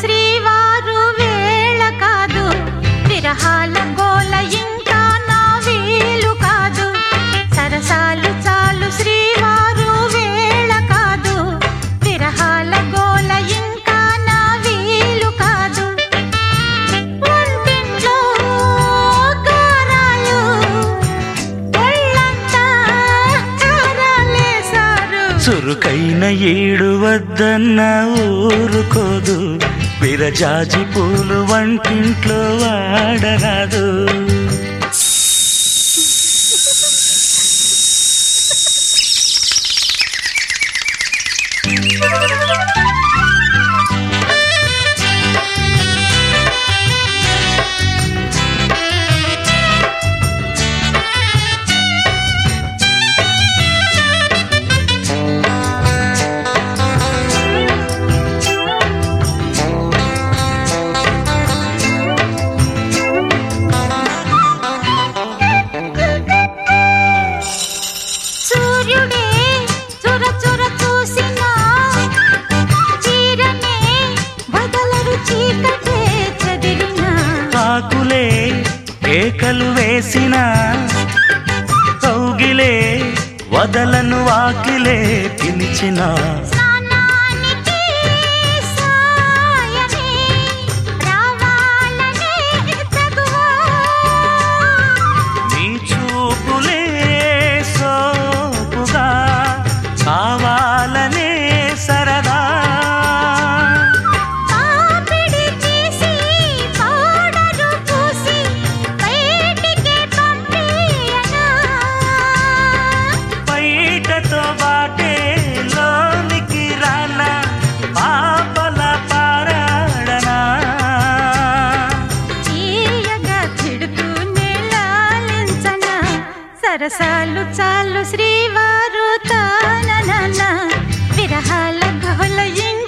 శ్రీవ చురుకైన ఏడు వద్దన్న ఊరుకోదు. విరజాజి పూలు వంటింట్లో వాడరాదు. సూర్యుడే కేకలు వేసిన కౌగిలే వదలను వాకిలే పిలిచినా సరసాలు చాలు శ్రీవారు తాన విరహాల గహుల ఇంటి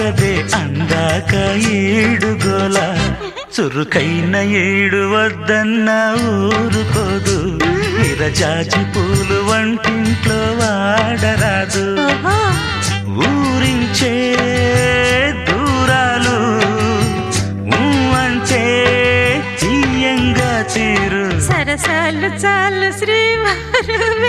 ఆగదే అందాక ఏడుగోల. చురుకైన ఏడు వద్దన్న ఊరుకోదు. విరజాజి పూలు వంటింట్లో వాడరాదు. ఊరించే దూరాలు అంటే తీయంగా తీరు. సరసాలు చాలు శ్రీవారు.